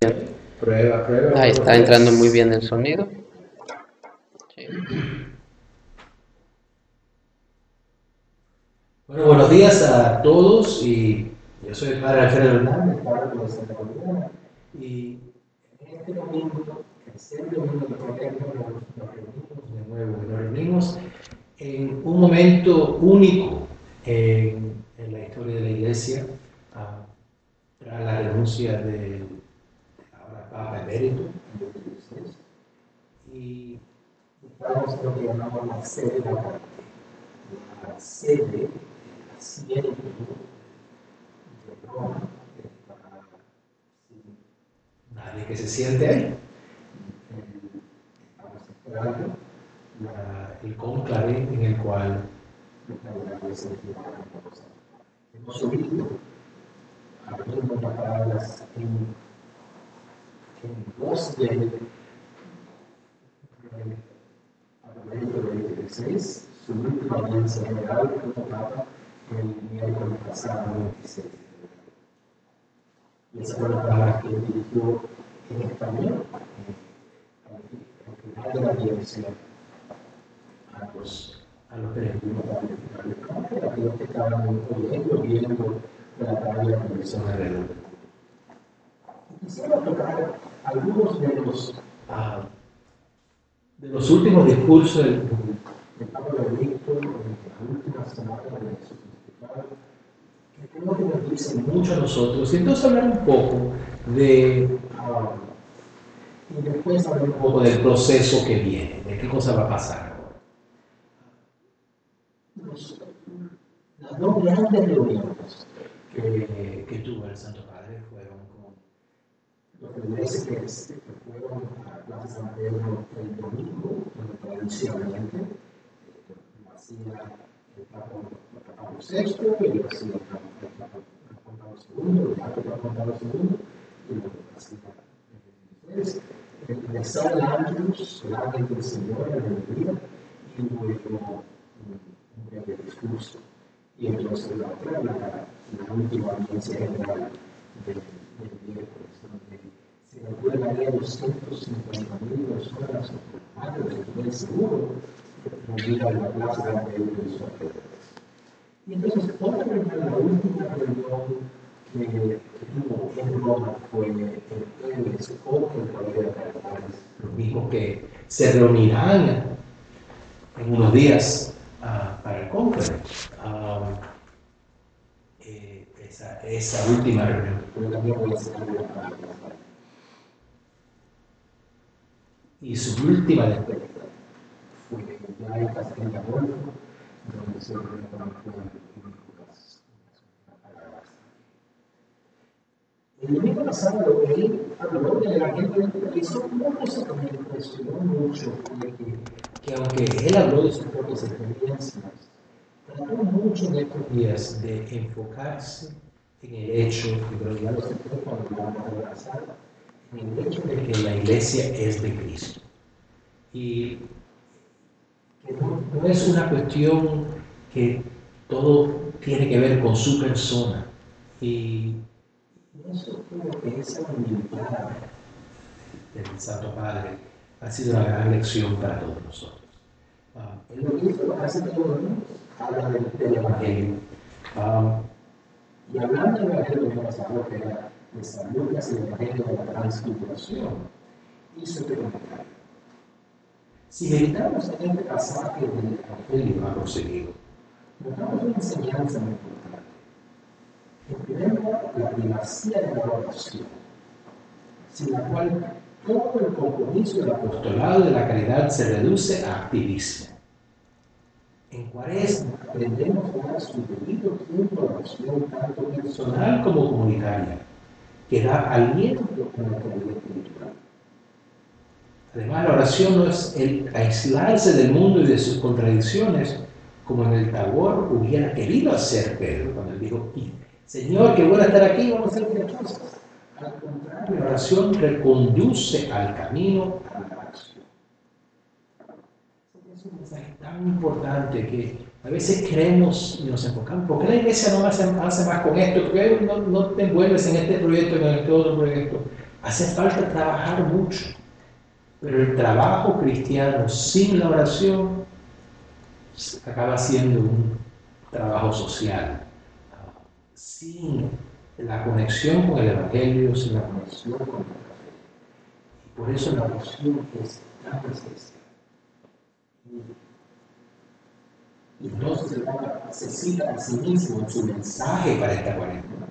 Prueba, prueba. Ahí está entrando muy bien el sonido. Sí. Bueno, buenos días a todos y yo soy el padre Alfredo Hernández, padre de Santa María, y en este domingo, tercer domingo cuaresma, nos reunimos de nuevo, nos reunimos en un momento único en, en la historia de la Iglesia, tras la renuncia del ahora Papa Emérito, y estamos llamamos la sede de la, sede siempre de Roma, para nadie que se siente. Estamos esperando el conclave en el cual hemos oído algunas palabras en, en voz de, de Benedicto XVI, su última audiencia general como Papa el miércoles pasado, 26 de febrero. Y esa fue la palabra que dirigió en español, al final de la audiencia, a los, a los peregrinos a aquellos que estaban oyendo, viendo la radio de la alrededor. Y Quisiera tocar algunos de los, ah, de los últimos discursos del, del Papa Benedicto en la última semana de su pontificado, que creo que nos dicen mucho a nosotros. Y entonces hablar un poco de. ah, y después hablar un poco del proceso que viene, de qué cosa va a pasar ahora. Las dos grandes reuniones que, que tuvo el Santo Padre los feligreses que, se- que fueron a la Plaza San Pedro el domingo, donde tradicionalmente eh, lo hacía el Papa el Pablo VI, y lo hacía el Papa el Pablo II, el Papa Juan Pablo II, y lo hacía. El de San Andrews, el ángel del Señor, en el día, y luego un, breve discurso. Y entonces la otra, la, última audiencia general del, recuerdaría 250 mil personas, antes de que seguro, reunidas en la plaza de la Pedro de su alrededor. Y entonces, otra reunión, la última reunión que, que tuvo en Roma fue el jueves con el Colegio de Cardenales, los mismos que se reunirán en unos días ah, para el cónclave. Ah, eh, esa, esa última reunión. Pero también voy a hacer alguna palabra. Y su última despedida fue ya en Castel Golfo, donde se las El domingo pasado lo que habló de la gente de televisión, una cosa que me impresionó mucho fue que, que aunque él habló de sus propias experiencias, trató mucho en estos días de enfocarse en el hecho, y creo que ya lo acepté cuando hablamos de la sala, en el hecho de que la iglesia es de Cristo. Y que no, es una cuestión que todo tiene que ver con su persona. Y eso creo que esa humildad del Santo Padre ha sido una gran lección para todos nosotros. Ah, él lo hizo hace días, habla del, Evangelio. Ah, y hablando del Evangelio del pasado, que era de San Lucas, el Evangelio de la Transfiguración, este comentario. Si meditamos en este pasaje del Evangelio ha proseguido, notamos una enseñanza muy importante. En primer lugar, la primacía de la oración, sin la cual todo el compromiso del apostolado de la caridad se reduce a activismo. En Cuaresma aprendemos a dar su debido tiempo a la oración, tanto personal como comunitaria, que da aliento a nuestra vida espiritual. Además, la oración no es el aislarse del mundo y de sus contradicciones, como en el Tabor hubiera querido hacer Pedro cuando él dijo, Señor, qué bueno estar aquí, vamos a hacer muchas cosas. Al contrario, la oración reconduce al camino a la acción. Es un mensaje tan importante que a veces creemos y nos enfocamos, ¿por qué la iglesia no hace, más con esto? ¿Por qué no, no te envuelves en este proyecto, en este otro proyecto? hace falta trabajar mucho, pero el trabajo cristiano sin la oración acaba siendo un trabajo social, sin la conexión con el Evangelio, sin la conexión con la fe. Y por eso la oración es tan especial. Y Papa se cita a sí mismo en su mensaje para esta cuarentena.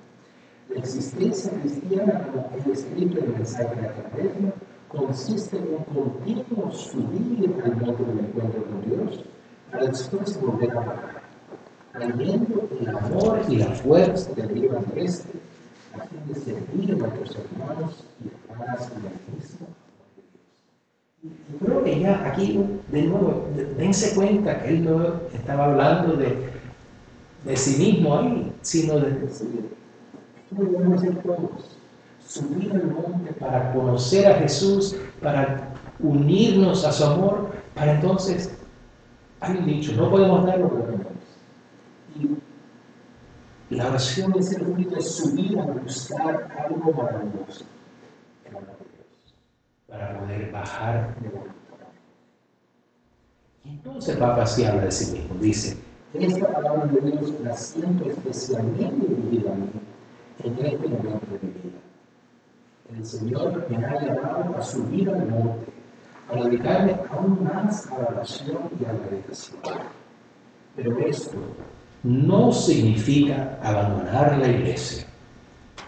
La existencia cristiana, como es escrito en el mensaje de la cuarentena, consiste en un continuo subir al monte del encuentro con Dios para después volver a bajar, trayendo el amor y la fuerza de arriba al este, a fin de servir a nuestros hermanos y hermanas en el mismo y creo que ya aquí, de nuevo, dense cuenta que él no estaba hablando de, de sí mismo ahí, sino de decir, esto lo debemos hacer todos. Subir al monte para conocer a Jesús, para unirnos a su amor, para entonces, hay un dicho, no podemos dar lo que tenemos. Y la oración es el único subir a buscar algo maravilloso para poder bajar de voluntad. Y entonces el Papa así habla de sí mismo, dice, esta palabra de Dios la siento especialmente vivida en este momento de mi. El Señor me ha llamado a subir al monte, a dedicarme aún más a la oración y a la meditación. Pero esto no significa abandonar la iglesia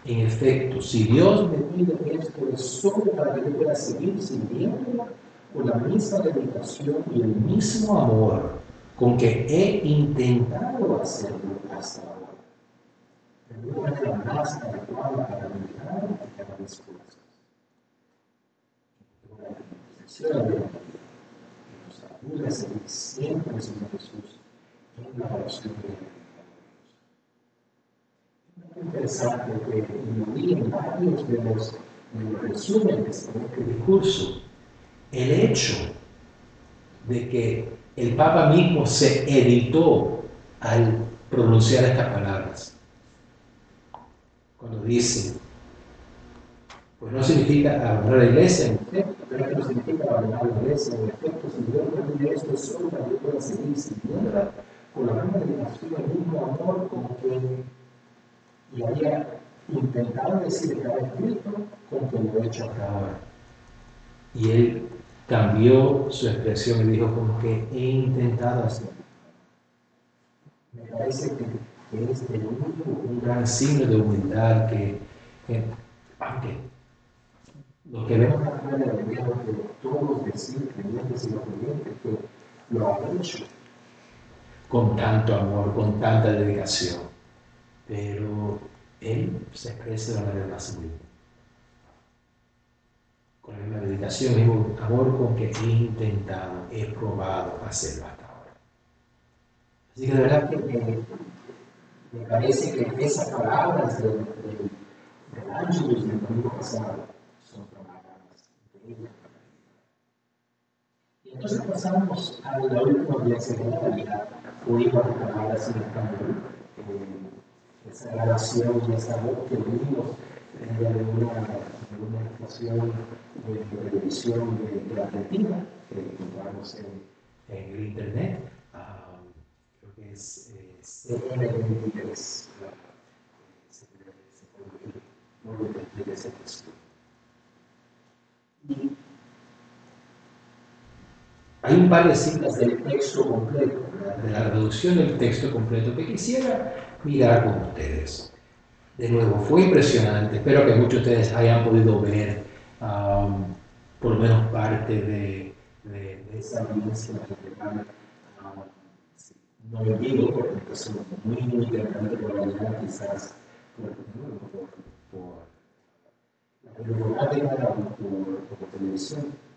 en efecto, si Dios me pide esto es solo para que yo pueda seguir sirviéndola con la misma dedicación y el mismo amor con que he intentado hacerlo hasta ahora. Pero la más adecuada para meditar las cosas. De que nos ayuda a siempre Señor Jesús en la oración de interesante que incluí en varios de los, resúmenes de este discurso el hecho de que el Papa mismo se editó al pronunciar estas palabras. Cuando dice, pues no significa abandonar la iglesia, en efecto, pero no significa abandonar la iglesia, en efecto, si Dios esto solo para que pueda seguir sirviéndola con la misma dedicación, el mismo amor con que y había intentado decir que había escrito con que lo he hecho hasta ahora. Y él cambió su expresión y dijo como que he intentado hacerlo. Me parece que, es de un, gran signo de humildad que, que lo que vemos acá en el video que todos decir creyentes y no creyentes que lo ha hecho con tanto amor, con tanta dedicación pero él se expresa de una manera más humilde. Con la misma dedicación, el mismo amor con que he intentado, he probado hacerlo hasta ahora. Así que de verdad que me, parece que esas palabras del de, de del domingo pasado son palabras increíbles. Y entonces pasamos a la última clase de la realidad. Oímos las palabras en español. Eh, esa grabación y esa voz que vimos de una, de una estación de, televisión de, de, Argentina que encontramos en, en el internet. Um, creo que es eh, CN23. No lo explique ese texto. Y hay de citas del texto completo, de la reducción del texto completo, que quisiera mirar con ustedes. De nuevo, fue impresionante. Espero que muchos de ustedes hayan podido ver um, por lo menos parte de, esa um, no lo digo porque es muy, muy por verdad, quizás por, por, por la por, por, por televisión.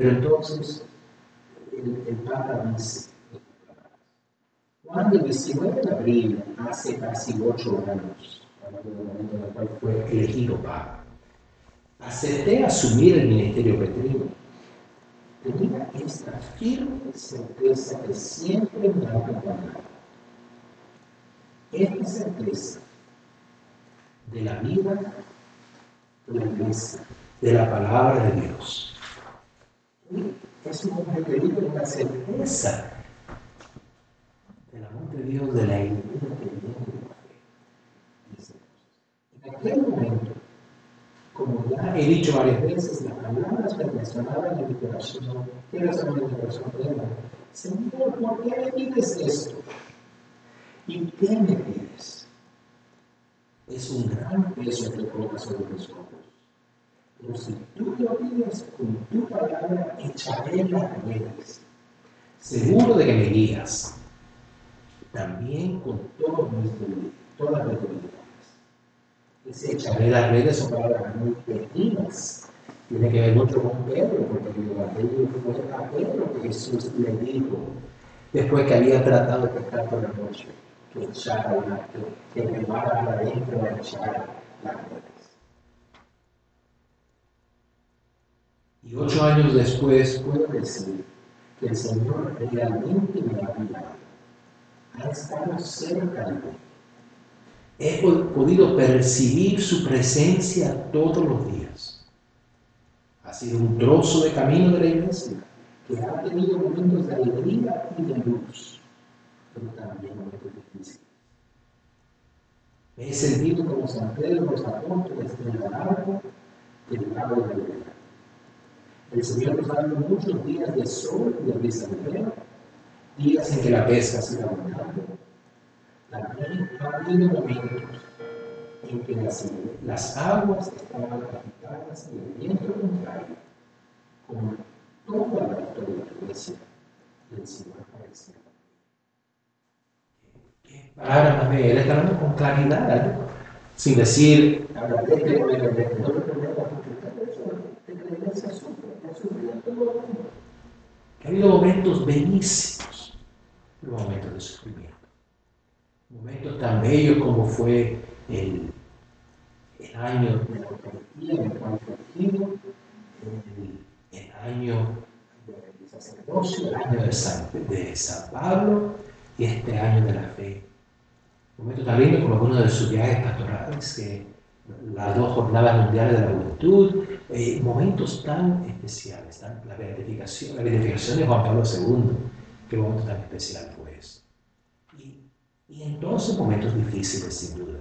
Pero entonces, el, el Papa dice, cuando el 19 de abril, hace casi ocho años, momento en el cual fue elegido Papa, acepté asumir el ministerio petrino, tenía esta firme certeza que siempre me ha acompañado. Esta certeza de la vida de la iglesia, de la palabra de Dios. Es un hombre que vive en la certeza del amor de Dios, de la iglesia que En aquel momento, como ya he dicho varias veces, las palabras que mencionaban en mi corazón, que era sobre mi corazón plena, Señor, ¿por qué me pides esto? ¿Y qué me pides? Es un gran peso que colocas sobre los hombros. Pero si tú lo pides con tu palabra, echaré las redes. Seguro de que me guías. También con todos mis todas mis debilidades. Ese echaré las redes son palabras muy pequeñas. Tiene que ver mucho con Pedro, porque el Evangelio fue a Pedro que Jesús le dijo, después que había tratado de pescar por la noche, que echara una, que, remara adentro a echar las redes. Y ocho años después puedo decir que el Señor realmente me ha cuidado. Ha estado cerca de mí. He podido percibir su presencia todos los días. Ha sido un trozo de camino de la iglesia que ha tenido momentos de alegría y de luz, pero también momentos difíciles. He sentido como San Pedro, los apóstoles, en el arco del lado de la vida. El Señor nos dado muchos días de sol y de brisa de ver, días en que la pesca sido abundante. También ha habido momentos en que las, las aguas estaban agitadas y el viento contrario, como toda la historia de la iglesia del Señor parecía. Palabra más Él está hablando con claridad, sin decir, hablaré de no lo que la iglesia sufre que ha habido momentos bellísimos, pero momentos de sufrimiento. Momentos tan bellos como fue el, el año de la el el, año del sacerdocio, el año de San, Pablo y este año de la fe. Momento tan lindo como uno de sus viajes pastorales las dos jornadas mundiales de la juventud, eh, momentos tan especiales, la, beatificación, la beatificación de Juan Pablo II, qué momento tan especial fue eso. Y, y momentos difíciles, sin duda,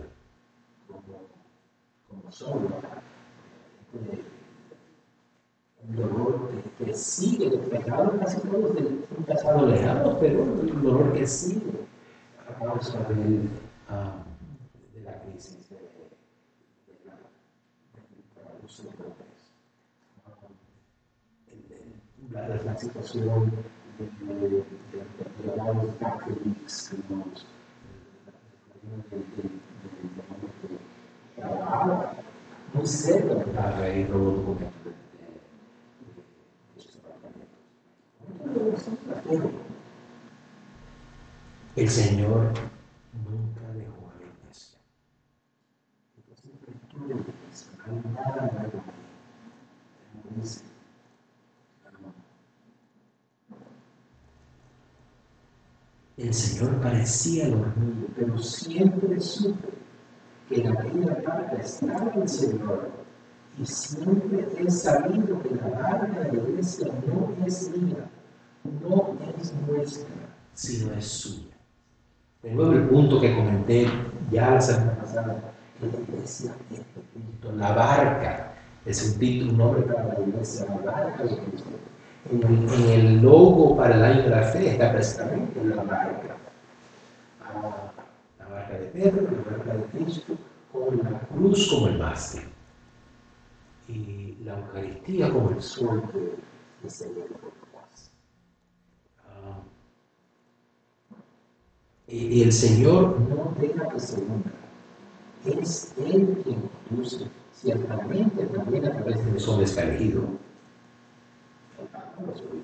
como, como son eh, un dolor que, que sigue, el pecado casi todos de un pasado lejano, pero el dolor que sigue a causa del, uh, de la crisis. La, la situación de, de, de, de los católicos, digamos, muy cerca de la raíz de los documentos de esos apartamentos. El Señor nunca dejó a la iglesia. Entonces, tú le dices, no hay nada nuevo. Dice, El Señor parecía dormido, pero siempre supe que en aquella barca estaba el Señor y siempre he sabido que la barca de la iglesia no es mía, no es nuestra, sino es suya. De nuevo el punto que comenté ya la semana pasada, que la iglesia es Cristo, la barca es un título, un nombre para la iglesia, la barca de Cristo. En el, logo para el año de la fe está precisamente la barca. Ah, la barca de Pedro, la barca de Cristo, con la cruz como el mástil. Y la Eucaristía como el sol que se ve por Y el Señor no deja que se hunda. Es Él quien conduce, ciertamente también a través de los hombres ha elegido.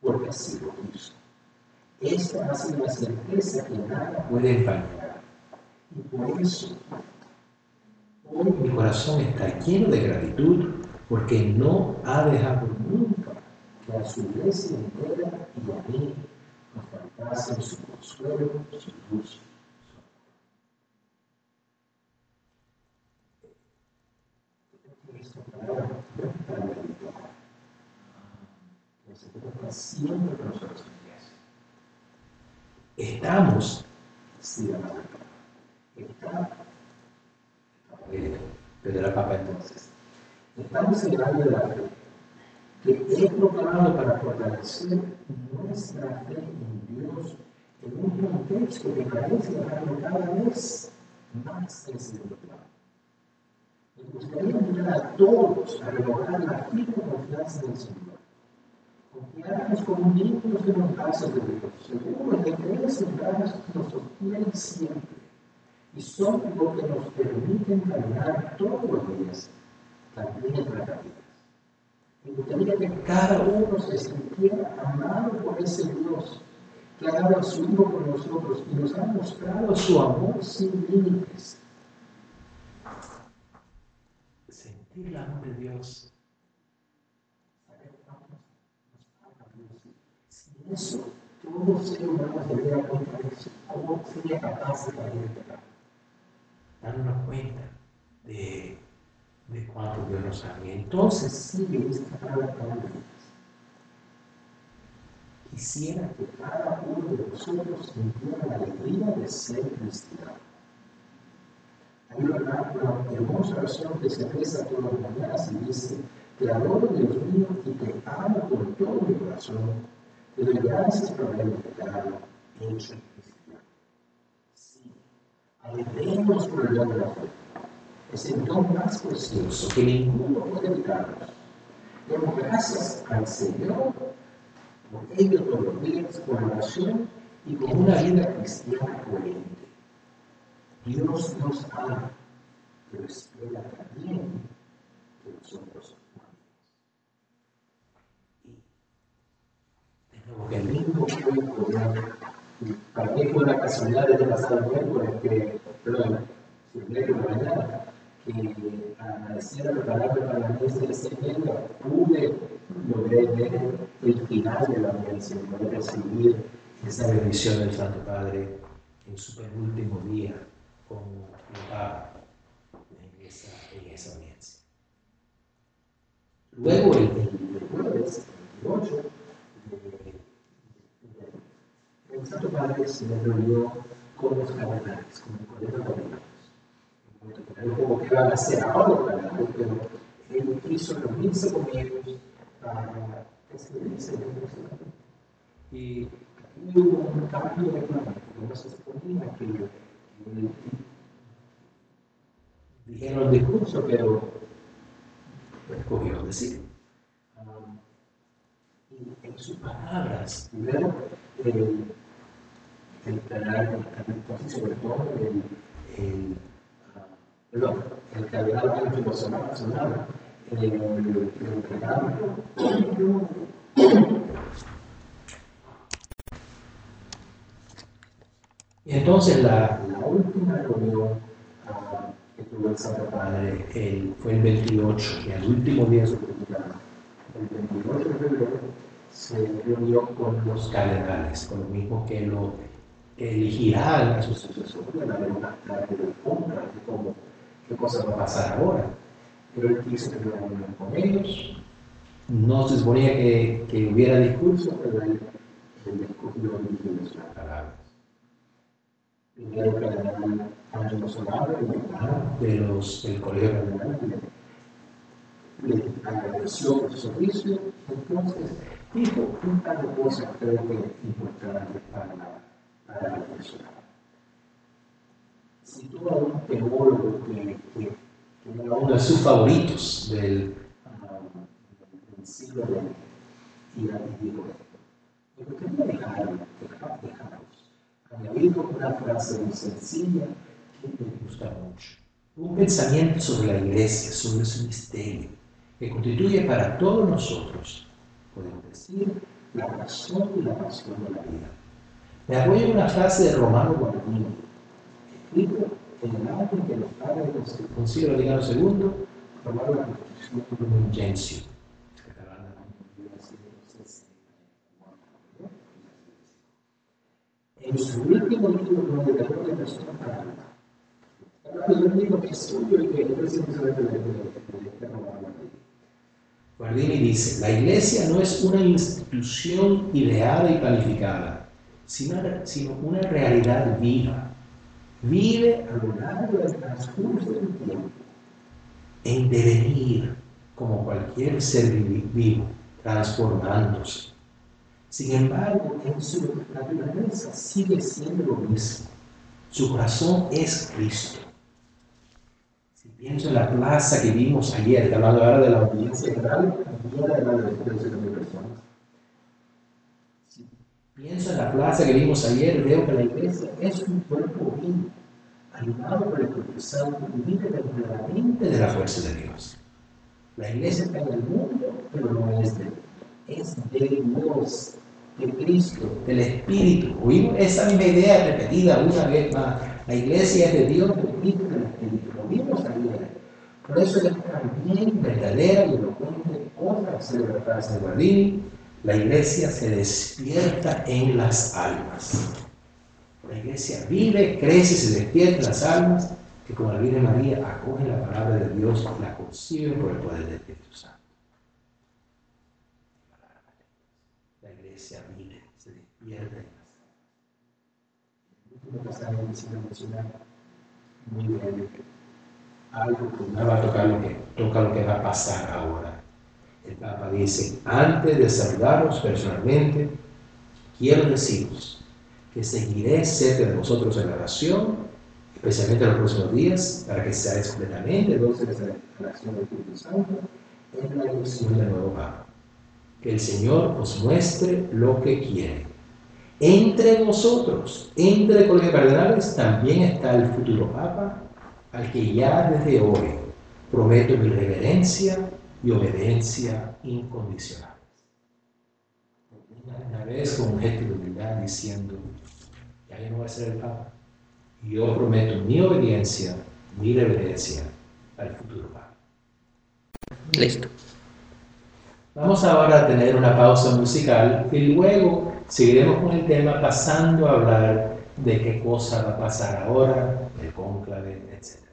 Porque así lo quiso. Esta ha sido la certeza que nada puede empañar. Y por eso, hoy mi corazón está lleno de gratitud porque no ha dejado nunca que a su iglesia entera y a mí alcancen su consuelo, su luz. nuestro palabra para la vida. Pues está siempre con nosotros Estamos, sí, está, Pedro era papa entonces. Estamos en el año de la fe, que he proclamado para fortalecer nuestra fe en Dios en un contexto que parece dejarlo cada vez más espiritual. Me gustaría invitar a todos a renovar la firme confianza del Señor. Confiarnos como niños de los brazos de Dios, seguros de que Él nos sostiene siempre. Y son lo que nos permiten caminar todos los días, también en nuestras vidas. Me gustaría que cada uno se sintiera amado por ese Dios que ha dado a su Hijo por nosotros y nos ha mostrado su amor sin límites. Sentir el amor de Dios. Sin eso, todo ser humano se daría cuenta de eso. ¿Cómo sería capaz de pecado? Darnos cuenta de, de cuánto Dios nos ama. Entonces sigue esta palabra para quisiera que cada uno de nosotros sintiera la alegría de ser cristiano. Hay una, hermosa oración que se reza todas las mañanas y dice, te adoro Dios mío y te amo con todo mi corazón, doy gracias por haberme pecado, hecho cristiano. Por el don de la fe. Es el don más precioso que ninguno puede evitarnos. Demos gracias al Señor por ello todos los días con oración y con una vida cristiana coherente. Dios nos ama, pero espera también que nosotros de que mismo fue poder, para mí fue una casualidad de pasar el miércoles que, perdón, el miércoles mañana, que amaneciera preparando para la mesa de día, pude logré ver el final de la audiencia, poder recibir esa bendición del Santo Padre en su penúltimo día como Papa en esa, en esa audiencia. Luego, el, el jueves, el 8, el Santo Padre se reunió con los cardenales, con el colegio de cardenales. Como que iban a hacer ahora los cardenales, pero él quiso reunirse con ellos para escribirse Y hubo un cambio de plan, no se suponía que, dijeron el discurso, pero escogió decir. Um, y en sus palabras, primero, el, el cardenal, el sobre todo, el, el, uh, perdón, el cardenal Ángel Bolsonaro, y entonces la, la última reunión uh, que tuvo el Santo Padre el, fue el 28, y al último día de su predicado, el 28 de febrero, se reunió con los cardenales, con lo mismo que lo elegirá a su sucesor, la verdad, de cómo, qué cosa va a pasar ahora pero él quiso que hubiera con ellos. No se suponía que, que hubiera discurso, pero él, él escogió dirigir sus palabras. Primero cardenal Ángelo Solano, el decano de los, del Colegio Cardenal, le agradeció por su servicio, entonces dijo un par de cosas creo que importantes para, para la persona. Citó a un teólogo que, que uno de sus favoritos del, uh, del siglo XX. Y dijo, me gustaría dejar, dejaros, añadiendo una frase muy sencilla que me gusta mucho. Un pensamiento sobre la iglesia, sobre su misterio, que constituye para todos nosotros, podemos decir, la razón y la pasión de la vida. Me apoyo en una frase de Romano Guardini, escrito en el año que los padres del Concilio Vaticano II aprobaron la Constitución Lumen Gentium, En su último libro, como dedicador de persona para un libro que es suyo y que el la Guardini dice, la iglesia no es una institución ideada y planificada, sino, sino una realidad viva. Vive a lo largo del transcurso del tiempo, en devenir como cualquier ser vivo, transformándose. Sin embargo, en su naturaleza sigue siendo lo mismo. Su corazón es Cristo. Si pienso en la plaza que vimos ayer, hablando ahora de la audiencia general, si pienso en la plaza que vimos ayer, veo que la iglesia es un cuerpo vivo, animado por el Espíritu Santo y vive verdaderamente de la fuerza de Dios. La iglesia está en el mundo, pero no es de es de Dios, de Cristo, del Espíritu. Oímos esa misma idea repetida una vez más. La iglesia es de Dios, del Cristo, del Espíritu. Lo vimos ayer. Por eso es también verdadera y elocuente otra celebración de Guardini. La iglesia se despierta en las almas. La iglesia vive, crece, se despierta en las almas que como la Virgen María acoge la palabra de Dios la concibe por el poder del Espíritu Santo. La iglesia vive, se despierta en las almas. muy bien, algo que va a tocar lo que toca lo que va a pasar ahora. El Papa dice, antes de saludaros personalmente, quiero deciros que seguiré cerca de vosotros en la oración especialmente en los próximos días, para que seáis completamente dóciles a la acción del Espíritu Santo en la elección del nuevo Papa. Que el Señor os muestre lo que quiere. Entre vosotros, entre el colegio de cardenales, también está el futuro Papa, al que ya desde hoy prometo mi reverencia y obediencia incondicional. Una vez con un gesto de humildad diciendo, ya yo no voy a ser el Papa, yo prometo mi obediencia, mi reverencia al futuro Padre. Listo. Vamos ahora a tener una pausa musical y luego seguiremos con el tema pasando a hablar de qué cosa va a pasar ahora, el cónclave, etc.